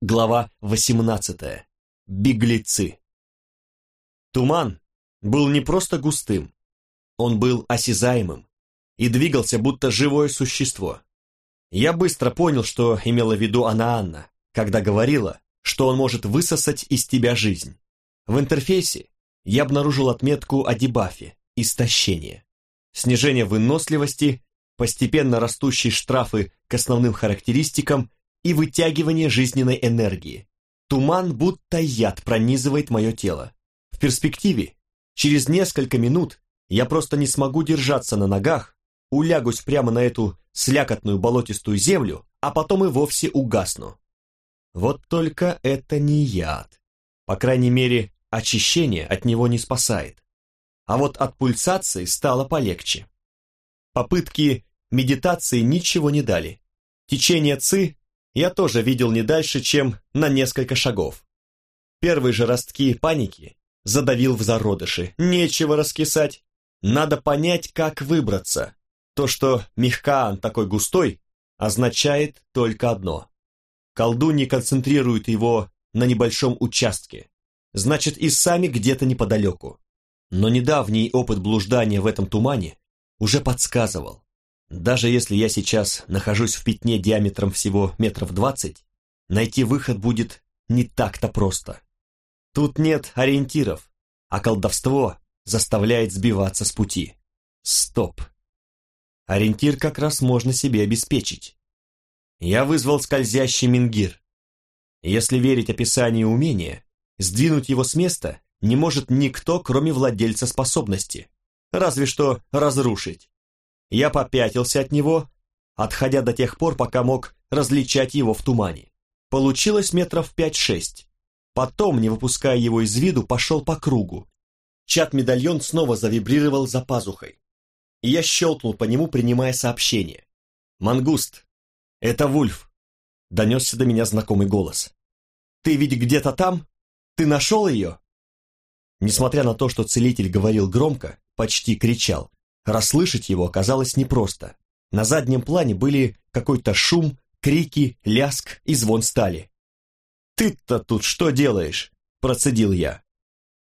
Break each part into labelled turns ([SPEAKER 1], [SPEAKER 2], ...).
[SPEAKER 1] Глава 18. Беглецы. Туман был не просто густым, он был осязаемым и двигался будто живое существо. Я быстро понял, что имела в виду она Анна, когда говорила, что он может высосать из тебя жизнь. В интерфейсе я обнаружил отметку о дебафе «Истощение». Снижение выносливости, постепенно растущие штрафы к основным характеристикам и вытягивание жизненной энергии. Туман будто яд пронизывает мое тело. В перспективе, через несколько минут я просто не смогу держаться на ногах, улягусь прямо на эту слякотную болотистую землю, а потом и вовсе угасну. Вот только это не яд. По крайней мере, очищение от него не спасает. А вот от пульсации стало полегче. Попытки медитации ничего не дали. Течение ЦИ я тоже видел не дальше, чем на несколько шагов. Первые же ростки паники задавил в зародыши. Нечего раскисать. Надо понять, как выбраться. То, что Мехкаан такой густой, означает только одно. Колдуньи концентрируют его на небольшом участке. Значит, и сами где-то неподалеку. Но недавний опыт блуждания в этом тумане уже подсказывал. Даже если я сейчас нахожусь в пятне диаметром всего метров двадцать, найти выход будет не так-то просто. Тут нет ориентиров, а колдовство заставляет сбиваться с пути. Стоп. Ориентир как раз можно себе обеспечить. Я вызвал скользящий мингир. Если верить описанию умения, сдвинуть его с места не может никто, кроме владельца способности. Разве что разрушить. Я попятился от него, отходя до тех пор, пока мог различать его в тумане. Получилось метров пять-шесть. Потом, не выпуская его из виду, пошел по кругу. Чат-медальон снова завибрировал за пазухой. И я щелкнул по нему, принимая сообщение. «Мангуст, это Вульф», — донесся до меня знакомый голос. «Ты ведь где-то там? Ты нашел ее?» Несмотря на то, что целитель говорил громко, почти кричал, Расслышать его оказалось непросто. На заднем плане были какой-то шум, крики, ляск и звон стали. «Ты-то тут что делаешь?» – процедил я.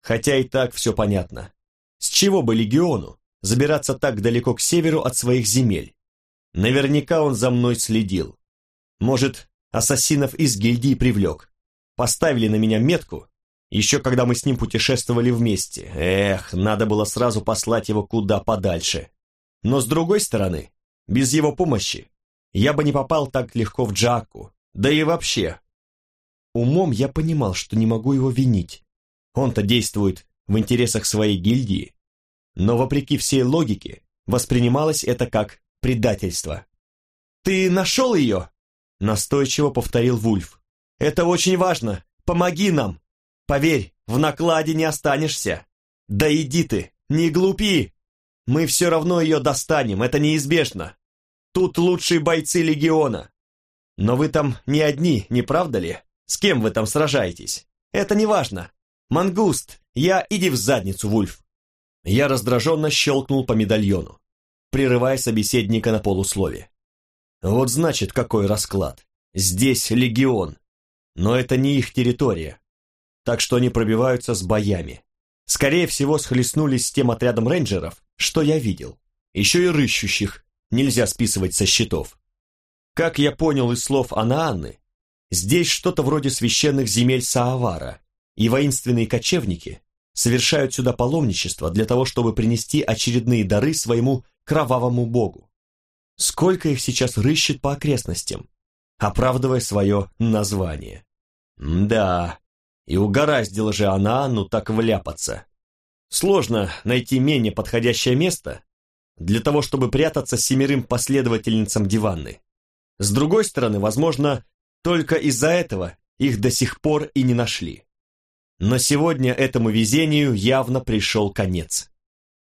[SPEAKER 1] Хотя и так все понятно. С чего бы легиону забираться так далеко к северу от своих земель? Наверняка он за мной следил. Может, ассасинов из гильдии привлек. Поставили на меня метку, еще когда мы с ним путешествовали вместе. Эх, надо было сразу послать его куда подальше. Но с другой стороны, без его помощи я бы не попал так легко в Джаку. Да и вообще. Умом я понимал, что не могу его винить. Он-то действует в интересах своей гильдии. Но вопреки всей логике, воспринималось это как предательство. «Ты нашел ее?» Настойчиво повторил Вульф. «Это очень важно. Помоги нам!» Поверь, в накладе не останешься. Да иди ты, не глупи. Мы все равно ее достанем, это неизбежно. Тут лучшие бойцы легиона. Но вы там не одни, не правда ли? С кем вы там сражаетесь? Это не важно. Мангуст, я иди в задницу, Вульф. Я раздраженно щелкнул по медальону, прерывая собеседника на полуслове. Вот значит, какой расклад. Здесь легион. Но это не их территория так что они пробиваются с боями. Скорее всего, схлестнулись с тем отрядом рейнджеров, что я видел. Еще и рыщущих нельзя списывать со счетов. Как я понял из слов Анаанны, здесь что-то вроде священных земель Саавара, и воинственные кочевники совершают сюда паломничество для того, чтобы принести очередные дары своему кровавому богу. Сколько их сейчас рыщет по окрестностям, оправдывая свое название. Да, и угораздила же она ну так вляпаться. Сложно найти менее подходящее место для того, чтобы прятаться семерым последовательницам диванны. С другой стороны, возможно, только из-за этого их до сих пор и не нашли. Но сегодня этому везению явно пришел конец.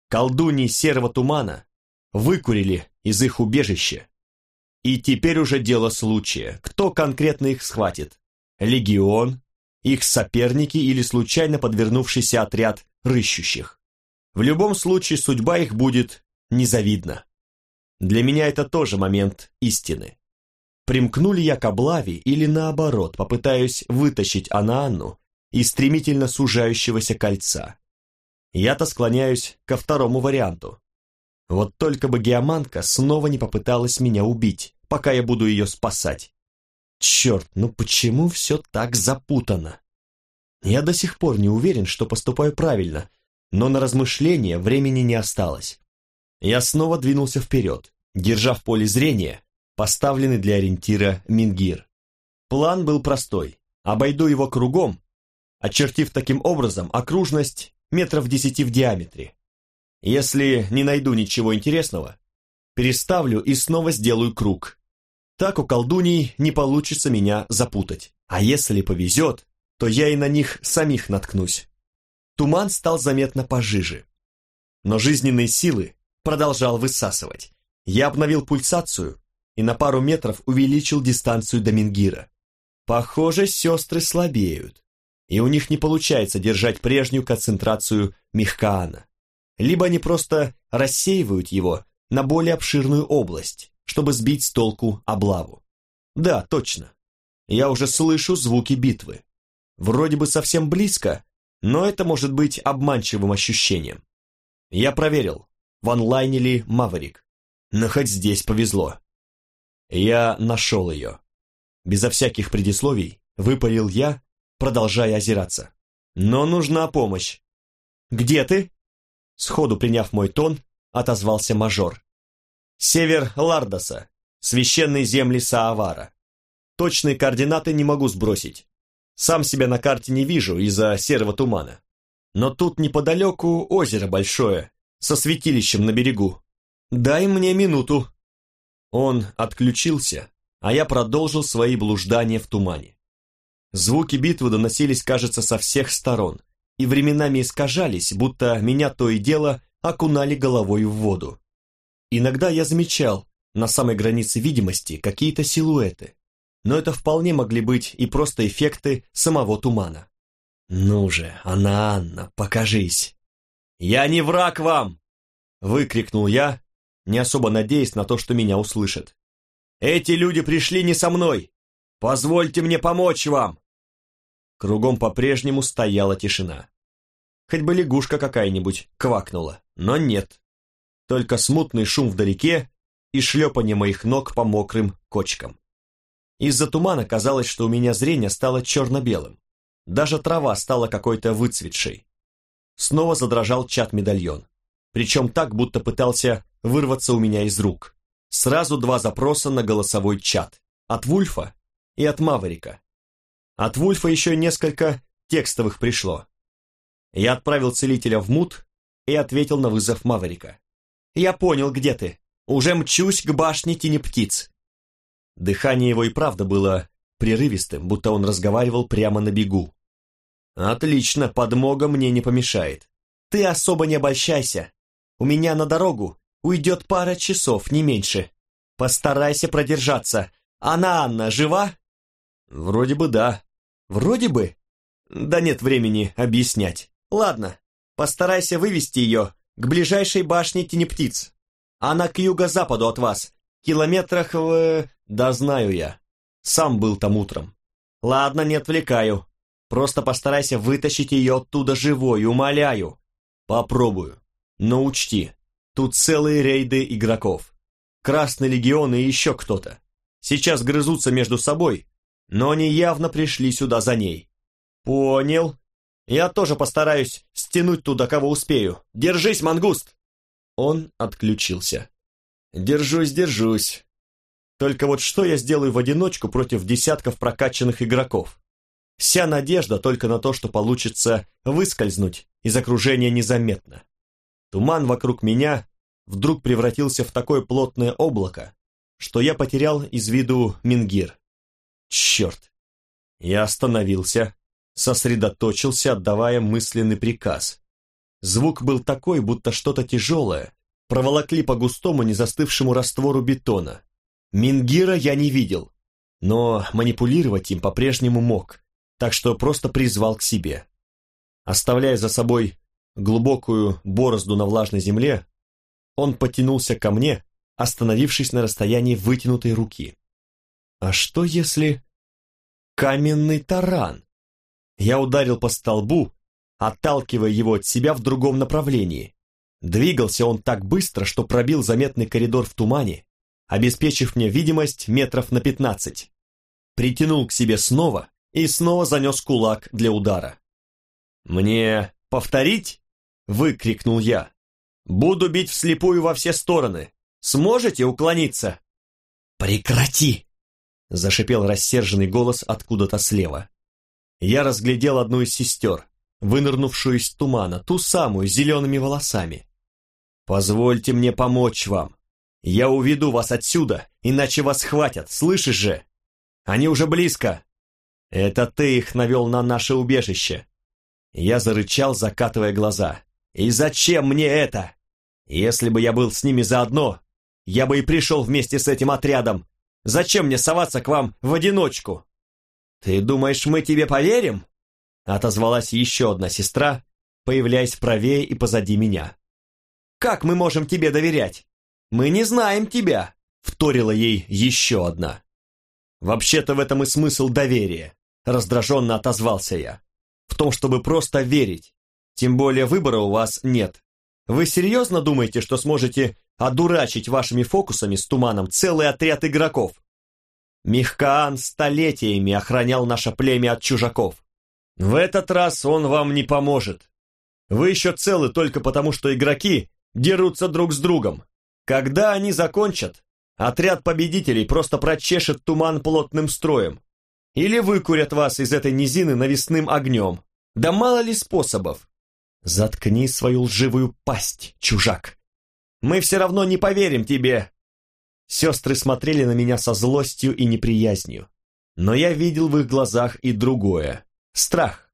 [SPEAKER 1] Колдуньи серого тумана выкурили из их убежища. И теперь уже дело случая, кто конкретно их схватит. Легион их соперники или случайно подвернувшийся отряд рыщущих. В любом случае судьба их будет незавидна. Для меня это тоже момент истины. примкну ли я к облаве или наоборот попытаюсь вытащить Анаанну из стремительно сужающегося кольца. Я-то склоняюсь ко второму варианту. Вот только бы геоманка снова не попыталась меня убить, пока я буду ее спасать. Черт, ну почему все так запутано? Я до сих пор не уверен, что поступаю правильно, но на размышления времени не осталось. Я снова двинулся вперед, держа в поле зрения поставленный для ориентира Мингир. План был простой. Обойду его кругом, очертив таким образом окружность метров десяти в диаметре. Если не найду ничего интересного, переставлю и снова сделаю круг. Так у колдуний не получится меня запутать. А если повезет, то я и на них самих наткнусь. Туман стал заметно пожиже. Но жизненные силы продолжал высасывать. Я обновил пульсацию и на пару метров увеличил дистанцию до Мингира. Похоже, сестры слабеют, и у них не получается держать прежнюю концентрацию Михкаана. Либо они просто рассеивают его на более обширную область, чтобы сбить с толку облаву. Да, точно. Я уже слышу звуки битвы. Вроде бы совсем близко, но это может быть обманчивым ощущением. Я проверил, в онлайне ли Маверик. Но хоть здесь повезло. Я нашел ее. Безо всяких предисловий выпалил я, продолжая озираться. Но нужна помощь. «Где ты?» Сходу приняв мой тон, отозвался мажор. «Север Лардоса, священные земли Саавара. Точные координаты не могу сбросить. Сам себя на карте не вижу из-за серого тумана. Но тут неподалеку озеро большое, со святилищем на берегу. Дай мне минуту». Он отключился, а я продолжил свои блуждания в тумане. Звуки битвы доносились, кажется, со всех сторон, и временами искажались, будто меня то и дело окунали головой в воду. Иногда я замечал на самой границе видимости какие-то силуэты, но это вполне могли быть и просто эффекты самого тумана. «Ну же, Анна Анна, покажись!» «Я не враг вам!» — выкрикнул я, не особо надеясь на то, что меня услышат. «Эти люди пришли не со мной! Позвольте мне помочь вам!» Кругом по-прежнему стояла тишина. Хоть бы лягушка какая-нибудь квакнула, но нет. Только смутный шум вдалеке и шлепание моих ног по мокрым кочкам. Из-за тумана казалось, что у меня зрение стало черно-белым. Даже трава стала какой-то выцветшей. Снова задрожал чат-медальон. Причем так, будто пытался вырваться у меня из рук. Сразу два запроса на голосовой чат. От Вульфа и от Маверика. От Вульфа еще несколько текстовых пришло. Я отправил целителя в мут и ответил на вызов Маверика. «Я понял, где ты. Уже мчусь к башне тени птиц». Дыхание его и правда было прерывистым, будто он разговаривал прямо на бегу. «Отлично, подмога мне не помешает. Ты особо не обольщайся. У меня на дорогу Уйдет пара часов, не меньше. Постарайся продержаться. Она, Анна, жива? Вроде бы да. Вроде бы? Да нет времени объяснять. Ладно, постарайся вывести ее к ближайшей башне Тенептиц. Она к юго-западу от вас, километрах в... Да знаю я. Сам был там утром. Ладно, не отвлекаю. Просто постарайся вытащить ее оттуда живой, умоляю. Попробую. Но учти, Тут целые рейды игроков. Красный легион и еще кто-то. Сейчас грызутся между собой, но они явно пришли сюда за ней. Понял. Я тоже постараюсь стянуть туда, кого успею. Держись, мангуст! Он отключился. Держусь, держусь. Только вот что я сделаю в одиночку против десятков прокачанных игроков? Вся надежда только на то, что получится выскользнуть из окружения незаметно. Туман вокруг меня вдруг превратился в такое плотное облако, что я потерял из виду Мингир. Черт! Я остановился, сосредоточился, отдавая мысленный приказ. Звук был такой, будто что-то тяжелое проволокли по густому незастывшему раствору бетона. Мингира я не видел, но манипулировать им по-прежнему мог, так что просто призвал к себе. Оставляя за собой глубокую борозду на влажной земле, он потянулся ко мне, остановившись на расстоянии вытянутой руки. А что если... Каменный таран? Я ударил по столбу, отталкивая его от себя в другом направлении. Двигался он так быстро, что пробил заметный коридор в тумане, обеспечив мне видимость метров на пятнадцать. Притянул к себе снова и снова занес кулак для удара. «Мне повторить?» — выкрикнул я. «Буду бить вслепую во все стороны. Сможете уклониться?» «Прекрати!» — зашипел рассерженный голос откуда-то слева. Я разглядел одну из сестер, вынырнувшую из тумана, ту самую, с зелеными волосами. «Позвольте мне помочь вам. Я уведу вас отсюда, иначе вас схватят, слышишь же? Они уже близко. Это ты их навел на наше убежище». Я зарычал, закатывая глаза. «И зачем мне это? Если бы я был с ними заодно, я бы и пришел вместе с этим отрядом. Зачем мне соваться к вам в одиночку?» «Ты думаешь, мы тебе поверим?» Отозвалась еще одна сестра, появляясь правее и позади меня. «Как мы можем тебе доверять? Мы не знаем тебя!» Вторила ей еще одна. «Вообще-то в этом и смысл доверия», раздраженно отозвался я. «В том, чтобы просто верить. Тем более выбора у вас нет. Вы серьезно думаете, что сможете одурачить вашими фокусами с туманом целый отряд игроков? Михкаан столетиями охранял наше племя от чужаков. В этот раз он вам не поможет. Вы еще целы только потому, что игроки дерутся друг с другом. Когда они закончат, отряд победителей просто прочешет туман плотным строем. Или выкурят вас из этой низины навесным огнем. Да мало ли способов. Заткни свою лживую пасть, чужак. Мы все равно не поверим тебе. Сестры смотрели на меня со злостью и неприязнью. Но я видел в их глазах и другое. Страх.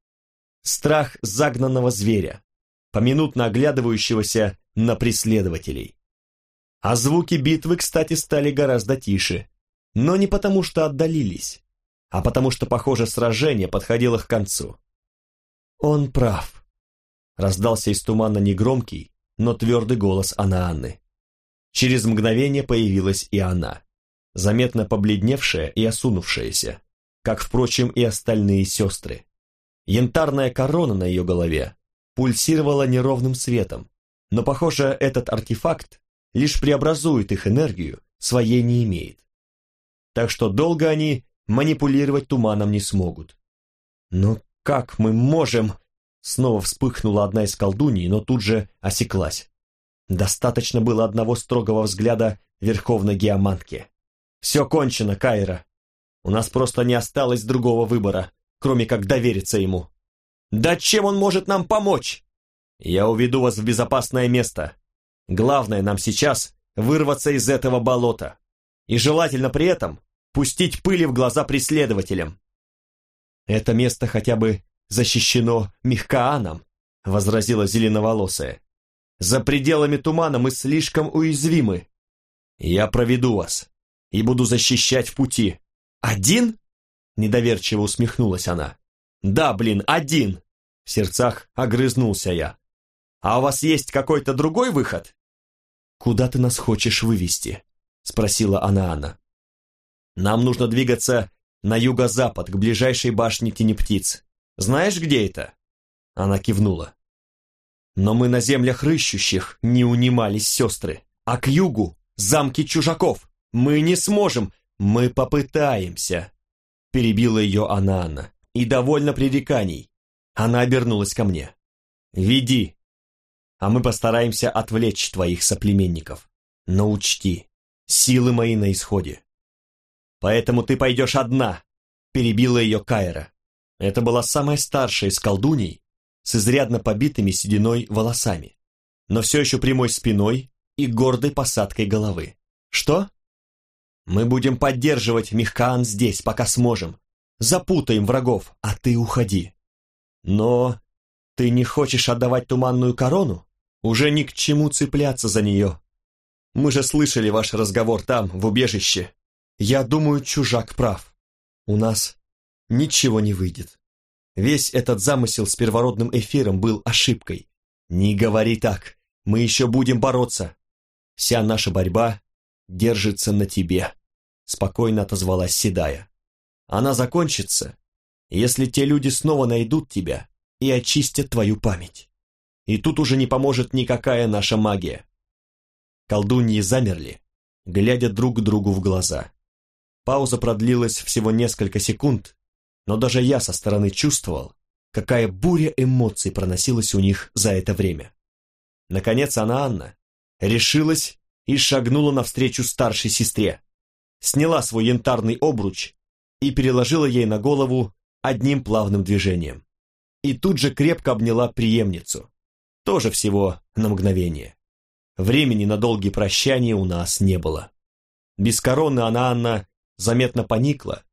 [SPEAKER 1] Страх загнанного зверя, поминутно оглядывающегося на преследователей. А звуки битвы, кстати, стали гораздо тише. Но не потому, что отдалились, а потому что, похоже, сражение подходило к концу. «Он прав», — раздался из тумана негромкий, но твердый голос Анаанны. Через мгновение появилась и она, заметно побледневшая и осунувшаяся, как, впрочем, и остальные сестры. Янтарная корона на ее голове пульсировала неровным светом, но, похоже, этот артефакт лишь преобразует их энергию, своей не имеет. Так что долго они манипулировать туманом не смогут. «Но как мы можем?» Снова вспыхнула одна из колдуний, но тут же осеклась. Достаточно было одного строгого взгляда верховной геомантки. «Все кончено, Кайра. У нас просто не осталось другого выбора кроме как довериться ему. Да чем он может нам помочь? Я уведу вас в безопасное место. Главное нам сейчас вырваться из этого болота. И желательно при этом пустить пыли в глаза преследователям. Это место хотя бы защищено Михкааном, возразила зеленоволосая. За пределами тумана мы слишком уязвимы. Я проведу вас и буду защищать в пути. Один? Недоверчиво усмехнулась она. «Да, блин, один!» В сердцах огрызнулся я. «А у вас есть какой-то другой выход?» «Куда ты нас хочешь вывести?» Спросила она Анна. «Нам нужно двигаться на юго-запад, к ближайшей башне тени птиц. Знаешь, где это?» Она кивнула. «Но мы на землях рыщущих не унимались сестры, а к югу — замки чужаков. Мы не сможем, мы попытаемся», перебила ее Анаана, и довольно пререканий. Она обернулась ко мне. «Веди, а мы постараемся отвлечь твоих соплеменников. Но учти, силы мои на исходе. Поэтому ты пойдешь одна», перебила ее Кайра. Это была самая старшая из колдуней, с изрядно побитыми сединой волосами, но все еще прямой спиной и гордой посадкой головы. «Что?» Мы будем поддерживать Михкаан здесь, пока сможем. Запутаем врагов, а ты уходи. Но ты не хочешь отдавать туманную корону? Уже ни к чему цепляться за нее. Мы же слышали ваш разговор там, в убежище. Я думаю, чужак прав. У нас ничего не выйдет. Весь этот замысел с первородным эфиром был ошибкой. Не говори так, мы еще будем бороться. Вся наша борьба держится на тебе. спокойно отозвалась Седая. Она закончится, если те люди снова найдут тебя и очистят твою память. И тут уже не поможет никакая наша магия. Колдуньи замерли, глядя друг другу в глаза. Пауза продлилась всего несколько секунд, но даже я со стороны чувствовал, какая буря эмоций проносилась у них за это время. Наконец она, Анна, решилась и шагнула навстречу старшей сестре, сняла свой янтарный обруч и переложила ей на голову одним плавным движением. И тут же крепко обняла преемницу, тоже всего на мгновение. Времени на долгие прощания у нас не было. Без короны она, Анна, заметно поникла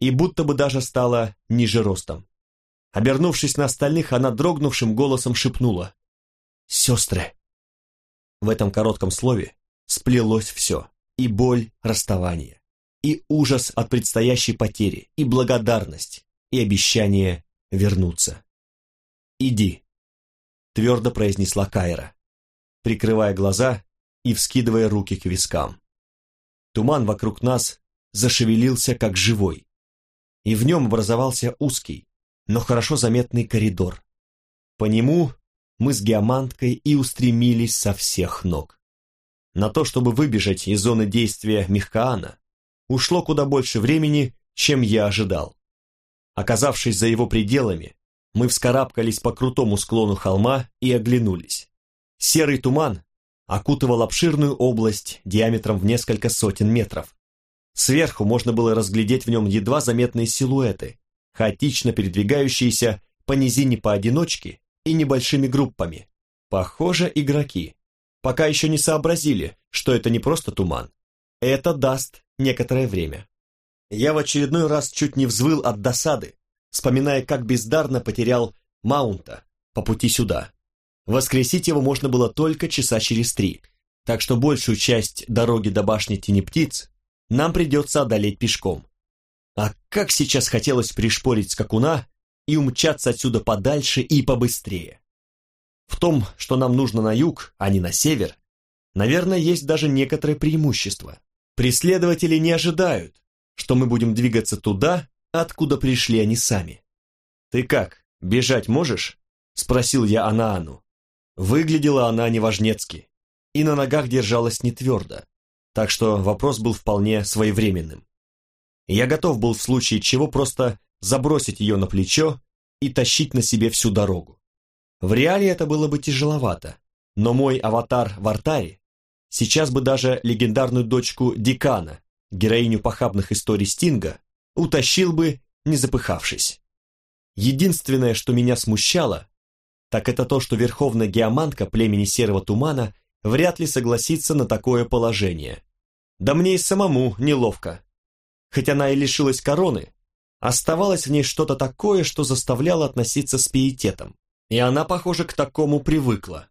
[SPEAKER 1] и будто бы даже стала ниже ростом. Обернувшись на остальных, она дрогнувшим голосом шепнула «Сестры». В этом коротком слове сплелось все, и боль расставания, и ужас от предстоящей потери, и благодарность, и обещание вернуться. «Иди», — твердо произнесла Кайра, прикрывая глаза и вскидывая руки к вискам. Туман вокруг нас зашевелился как живой, и в нем образовался узкий, но хорошо заметный коридор. По нему мы с геоманткой и устремились со всех ног. На то, чтобы выбежать из зоны действия Мехкаана, ушло куда больше времени, чем я ожидал. Оказавшись за его пределами, мы вскарабкались по крутому склону холма и оглянулись. Серый туман окутывал обширную область диаметром в несколько сотен метров. Сверху можно было разглядеть в нем едва заметные силуэты, хаотично передвигающиеся по низине поодиночке и небольшими группами. Похоже, игроки. Пока еще не сообразили, что это не просто туман. Это даст некоторое время. Я в очередной раз чуть не взвыл от досады, вспоминая, как бездарно потерял Маунта по пути сюда. Воскресить его можно было только часа через три, так что большую часть дороги до башни Тени Птиц нам придется одолеть пешком. А как сейчас хотелось пришпорить скакуна и умчаться отсюда подальше и побыстрее. В том, что нам нужно на юг, а не на север, наверное, есть даже некоторое преимущество. Преследователи не ожидают, что мы будем двигаться туда, откуда пришли они сами. «Ты как, бежать можешь?» – спросил я Анаану. Выглядела она неважнецки и на ногах держалась не твердо, так что вопрос был вполне своевременным. Я готов был в случае чего просто забросить ее на плечо и тащить на себе всю дорогу. В реале это было бы тяжеловато, но мой аватар в артаре сейчас бы даже легендарную дочку Декана, героиню похабных историй Стинга, утащил бы, не запыхавшись. Единственное, что меня смущало, так это то, что верховная геомантка племени Серого Тумана вряд ли согласится на такое положение. Да мне и самому неловко. Хоть она и лишилась короны, оставалось в ней что-то такое, что заставляло относиться с пиететом. И она, похоже, к такому привыкла.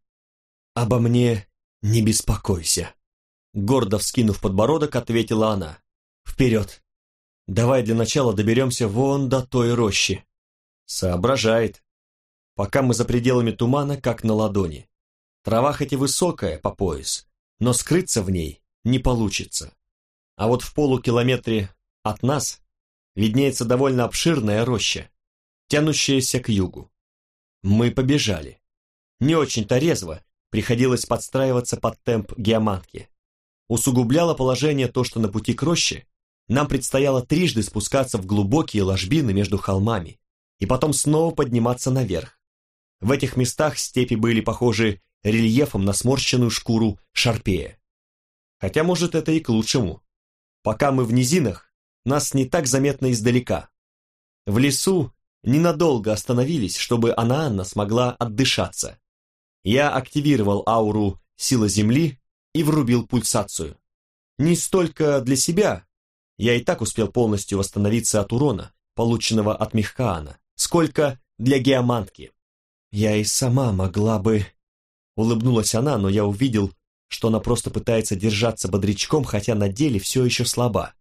[SPEAKER 1] «Обо мне не беспокойся», — гордо вскинув подбородок, ответила она. «Вперед! Давай для начала доберемся вон до той рощи». Соображает. Пока мы за пределами тумана, как на ладони. Трава хоть и высокая, по пояс, но скрыться в ней не получится. А вот в полукилометре от нас виднеется довольно обширная роща, тянущаяся к югу. Мы побежали. Не очень-то резво, приходилось подстраиваться под темп геомантки. Усугубляло положение то, что на пути к роще нам предстояло трижды спускаться в глубокие ложбины между холмами и потом снова подниматься наверх. В этих местах степи были похожи рельефом на сморщенную шкуру шарпея. Хотя, может, это и к лучшему. Пока мы в низинах, нас не так заметно издалека. В лесу ненадолго остановились, чтобы Анаанна смогла отдышаться. Я активировал ауру «Сила Земли» и врубил пульсацию. Не столько для себя, я и так успел полностью восстановиться от урона, полученного от Мехкаана, сколько для геомантки. Я и сама могла бы... Улыбнулась она, но я увидел, что она просто пытается держаться бодрячком, хотя на деле все еще слаба.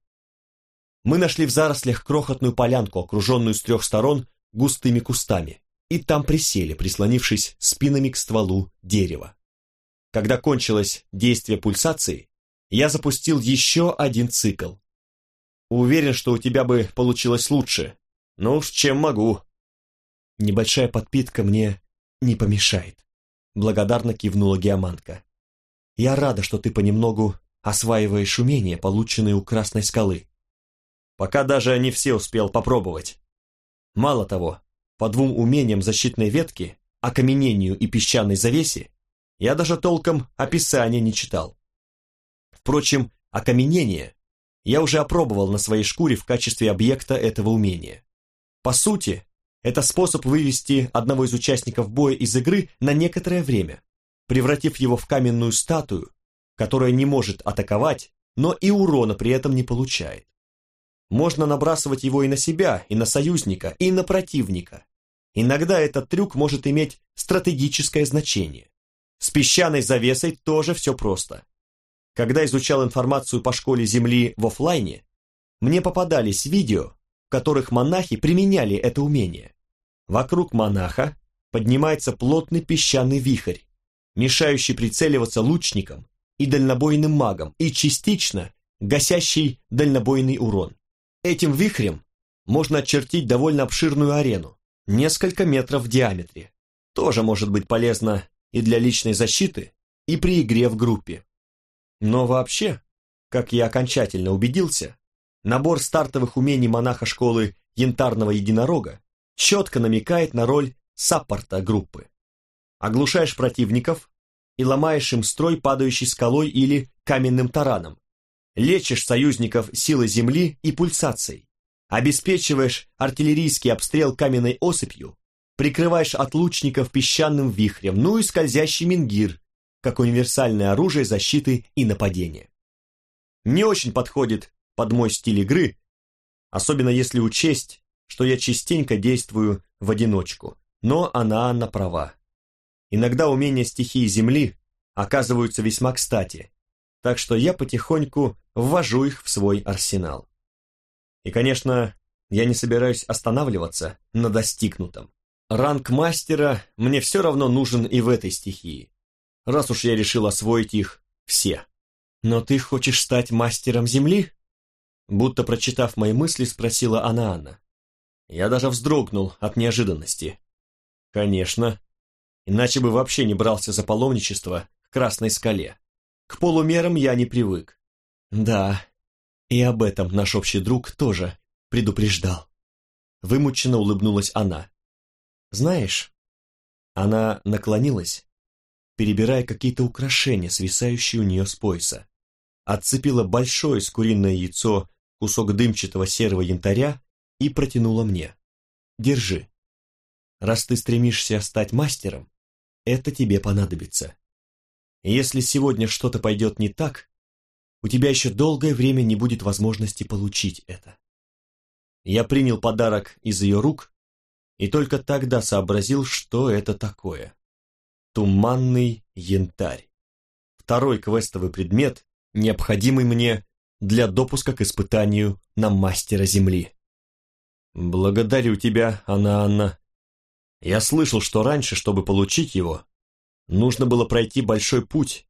[SPEAKER 1] Мы нашли в зарослях крохотную полянку, окруженную с трех сторон густыми кустами, и там присели, прислонившись спинами к стволу дерева. Когда кончилось действие пульсации, я запустил еще один цикл. Уверен, что у тебя бы получилось лучше. Ну уж чем могу.
[SPEAKER 2] Небольшая подпитка мне не помешает. Благодарно кивнула геоманка. Я рада, что ты понемногу осваиваешь умения, полученные у Красной скалы.
[SPEAKER 1] Пока даже не все успел попробовать. Мало того, по двум умениям защитной ветки, окаменению и песчаной завесе, я даже толком описания не читал. Впрочем, окаменение я уже опробовал на своей шкуре в качестве объекта этого умения. По сути, это способ вывести одного из участников боя из игры на некоторое время, превратив его в каменную статую, которая не может атаковать, но и урона при этом не получает. Можно набрасывать его и на себя, и на союзника, и на противника. Иногда этот трюк может иметь стратегическое значение. С песчаной завесой тоже все просто. Когда изучал информацию по школе Земли в офлайне, мне попадались видео, в которых монахи применяли это умение. Вокруг монаха поднимается плотный песчаный вихрь, мешающий прицеливаться лучникам и дальнобойным магам и частично гасящий дальнобойный урон. Этим вихрем можно очертить довольно обширную арену, несколько метров в диаметре. Тоже может быть полезно и для личной защиты, и при игре в группе. Но вообще, как я окончательно убедился, набор стартовых умений монаха школы Янтарного Единорога четко намекает на роль саппорта группы. Оглушаешь противников и ломаешь им строй падающей скалой или каменным тараном. Лечишь союзников силой земли и пульсацией. Обеспечиваешь артиллерийский обстрел каменной осыпью, прикрываешь от лучников песчаным вихрем, ну и скользящий мингир, как универсальное оружие защиты и нападения. Не очень подходит под мой стиль игры, особенно если учесть, что я частенько действую в одиночку, но она на права. Иногда умения стихии Земли оказываются весьма кстати, так что я потихоньку ввожу их в свой арсенал. И, конечно, я не собираюсь останавливаться на достигнутом. Ранг мастера мне все равно нужен и в этой стихии, раз уж я решил освоить их все. Но ты хочешь стать мастером Земли? Будто прочитав мои мысли, спросила она Анна. Я даже вздрогнул от неожиданности. Конечно. Иначе бы вообще не брался за паломничество к Красной скале. К полумерам я не привык. Да, и об этом наш общий друг тоже предупреждал. Вымученно улыбнулась она. Знаешь, она наклонилась, перебирая какие-то украшения, свисающие у нее с пояса. Отцепила большое скуриное яйцо, кусок дымчатого серого янтаря и протянула мне. Держи. Раз ты стремишься стать мастером, это тебе понадобится. Если сегодня что-то пойдет не так, у тебя еще долгое время не будет возможности получить это. Я принял подарок из ее рук и только тогда сообразил, что это такое. Туманный янтарь. Второй квестовый предмет, необходимый мне для допуска к испытанию на мастера Земли. «Благодарю тебя, Анна-Анна. Я слышал, что раньше, чтобы получить его, нужно было пройти большой путь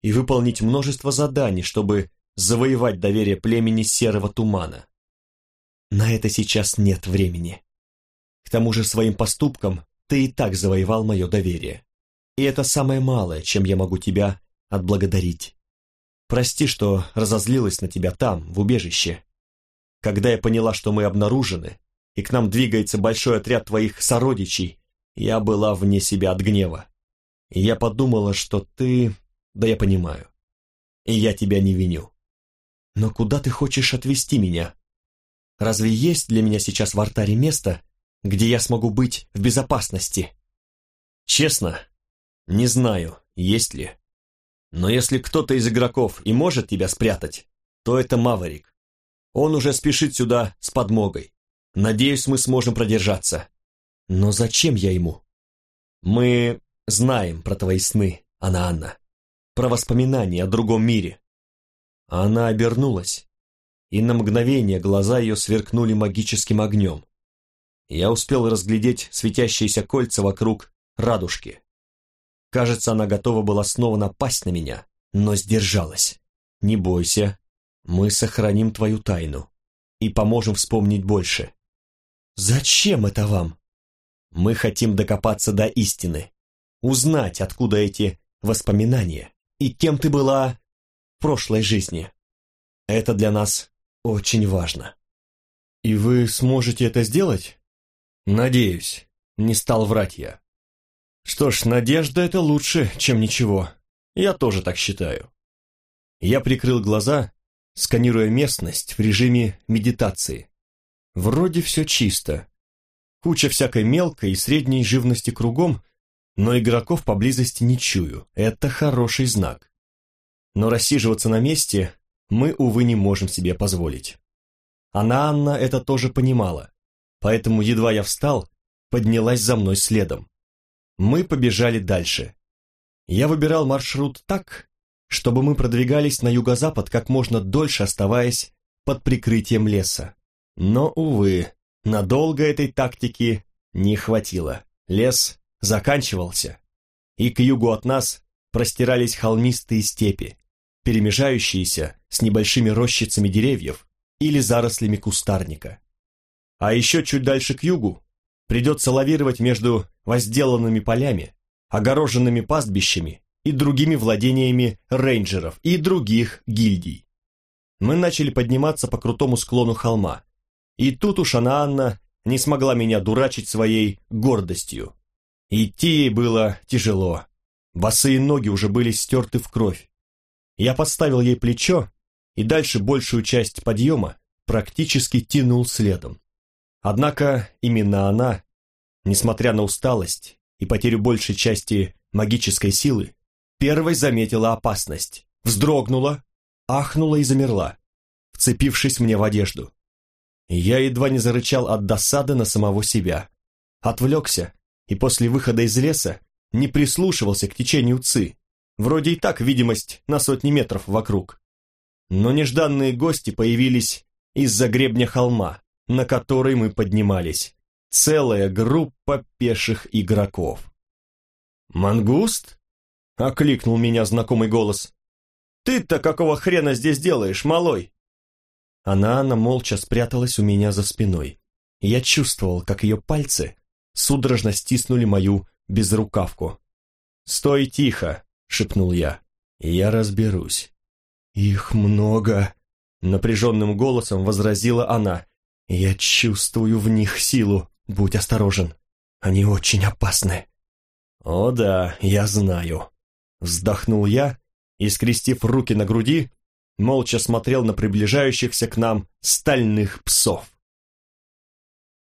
[SPEAKER 1] и выполнить множество заданий, чтобы завоевать доверие племени Серого Тумана. На это сейчас нет времени. К тому же своим поступком ты и так завоевал мое доверие. И это самое малое, чем я могу тебя отблагодарить. Прости, что разозлилась на тебя там, в убежище. Когда я поняла, что мы обнаружены, и к нам двигается большой отряд твоих сородичей, я была вне себя от гнева. И я подумала, что ты... Да я понимаю. И я тебя не виню. Но куда ты хочешь отвезти меня? Разве есть для меня сейчас в артаре место, где я смогу быть в безопасности? Честно, не знаю, есть ли. Но если кто-то из игроков и может тебя спрятать, то это Маварик. Он уже спешит сюда с подмогой. Надеюсь, мы сможем продержаться. Но зачем я ему? Мы знаем про твои сны, Анна-Анна. Про воспоминания о другом мире. Она обернулась, и на мгновение глаза ее сверкнули магическим огнем. Я успел разглядеть светящиеся кольца вокруг радужки. Кажется, она готова была снова напасть на меня, но сдержалась. «Не бойся, мы сохраним твою тайну. и поможем вспомнить больше.
[SPEAKER 2] Зачем это вам?
[SPEAKER 1] Мы хотим докопаться до истины, узнать, откуда эти воспоминания и кем ты была в прошлой жизни. Это для нас очень важно.
[SPEAKER 2] И вы сможете это сделать?
[SPEAKER 1] Надеюсь, не стал врать я.
[SPEAKER 2] Что ж, надежда это лучше, чем ничего. Я тоже так считаю.
[SPEAKER 1] Я прикрыл глаза, сканируя местность в режиме медитации. Вроде все чисто. Куча всякой мелкой и средней живности кругом, но игроков поблизости не чую. Это хороший знак. Но рассиживаться на месте мы, увы, не можем себе позволить. Она, Анна, это тоже понимала, поэтому едва я встал, поднялась за мной следом. Мы побежали дальше. Я выбирал маршрут так, чтобы мы продвигались на юго-запад как можно дольше, оставаясь под прикрытием леса. Но, увы, надолго этой тактики не хватило. Лес заканчивался, и к югу от нас простирались холмистые степи, перемежающиеся с небольшими рощицами деревьев или зарослями кустарника. А еще чуть дальше к югу придется лавировать между возделанными полями, огороженными пастбищами и другими владениями рейнджеров и других гильдий. Мы начали подниматься по крутому склону холма, и тут уж она, Анна, не смогла меня дурачить своей гордостью. Идти ей было тяжело, босые ноги уже были стерты в кровь. Я подставил ей плечо, и дальше большую часть подъема практически тянул следом. Однако именно она, несмотря на усталость и потерю большей части магической силы, первой заметила опасность, вздрогнула, ахнула и замерла, вцепившись мне в одежду. Я едва не зарычал от досады на самого себя. Отвлекся и после выхода из леса не прислушивался к течению ЦИ. Вроде и так видимость на сотни метров вокруг. Но нежданные гости появились из-за гребня холма, на который мы поднимались. Целая группа пеших игроков. «Мангуст?» — окликнул меня знакомый голос. «Ты-то какого хрена здесь делаешь, малой?» Она, она молча спряталась у меня за спиной. Я чувствовал, как ее пальцы судорожно стиснули мою безрукавку. «Стой тихо!» — шепнул я. «Я разберусь». «Их много!» — напряженным голосом возразила она. «Я чувствую в них силу. Будь осторожен. Они очень опасны». «О да, я знаю». Вздохнул я и, скрестив руки на груди, молча смотрел на приближающихся к нам стальных псов.